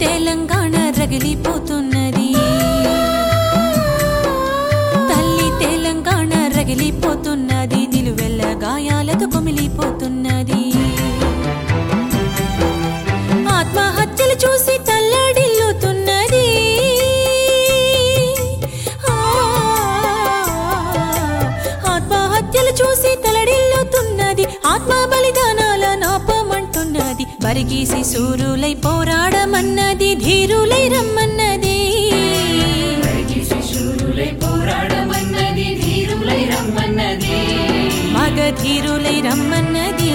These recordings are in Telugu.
తెలంగాణ రగిలిపోతున్నది తల్లి తెలంగాణ రగిలిపోతున్నది నిలువెల్ల గాయాలతో కొమిలిపోతున్నది. బరిగీసి సూరులై పోరాడమన్నది ధీరులై రమ్మన్నది. మగ ధీరులై రమ్మన్నది.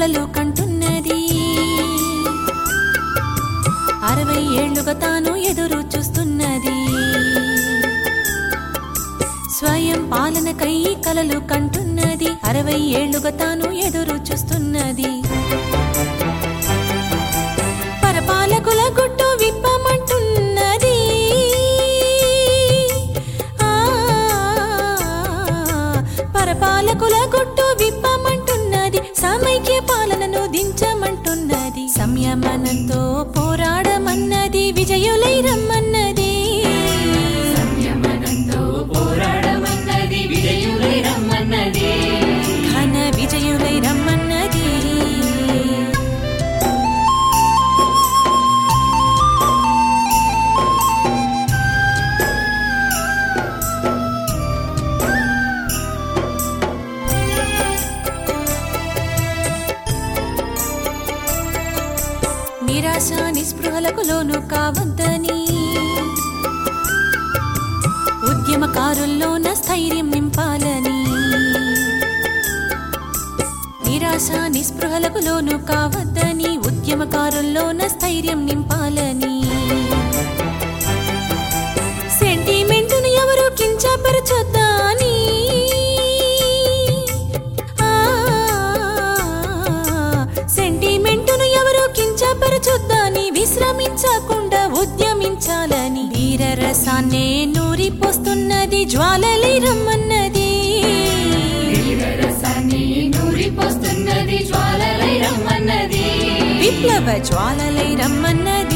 కలలు కంటున్నది అరవై ఏళ్ళుగా తాను ఎదురు చూస్తున్నది స్వయం పాలనకై కలలు కంటున్నది అరవై ఏళ్ళుగా తాను ఎదురు చూస్తున్నది పరపాలకుల గుట్టు విప్పమంటున్నది పరపాలకుల గుట్టు విప్ప சமைக்க பல నిస్పృహలకు లోను కావద్దని. ఉద్యమకారుల్లోన స్థైర్యం నింపాలని. నిరాశ నిస్పృహలకు లోను కావద్దని. ఉద్యమకారుల్లోన స్థైర్యం నింపాలని. సెంటిమెంటును ఎవరు కించపరచొద్దని జ్వాలలై రమ్మన్నది. విప్లవ జ్వాలలై రమ్మన్నది.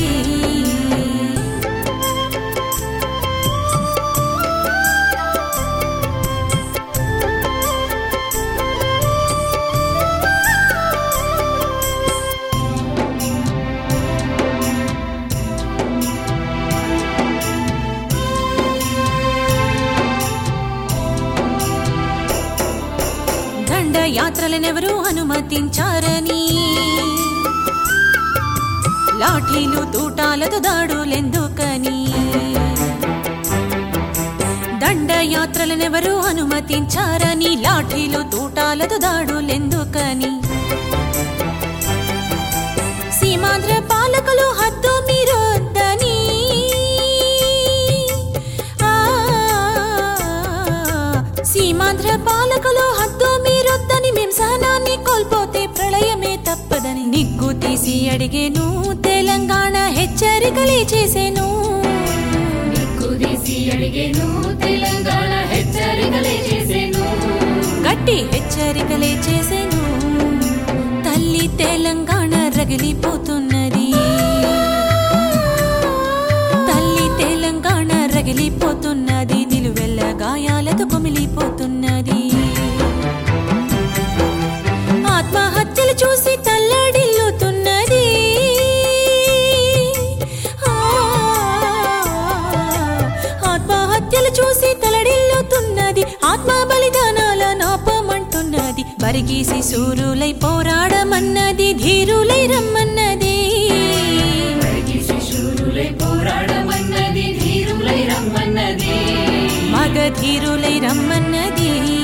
యాత్రలనెవరూ అనుమతించారని. లాఠీలు తూటాలతో దాడులెందుకని. దండయాత్రలనెవరూ అనుమతించారని. లాఠీలు తూటాలతో దాడులెందుకని. సీమాంధ్ర పాలకులు హద్దు మీరొద్దని. సీమాంధ్ర పాలకులు అడిగేను తెలంగాణ హెచ్చరికలే చేసేను. కుదిసి అడిగేను తెలంగాణ హెచ్చరికలే చేసేను. గట్టి హెచ్చరికలే చేసేను. తల్లి తెలంగాణ రగిలిపోతున్నది బరిగీసి సూరులై పోరాడమన్నది ధీరులై రమ్మన్నది. మగ ధీరులై రమ్మన్నది.